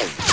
Oh.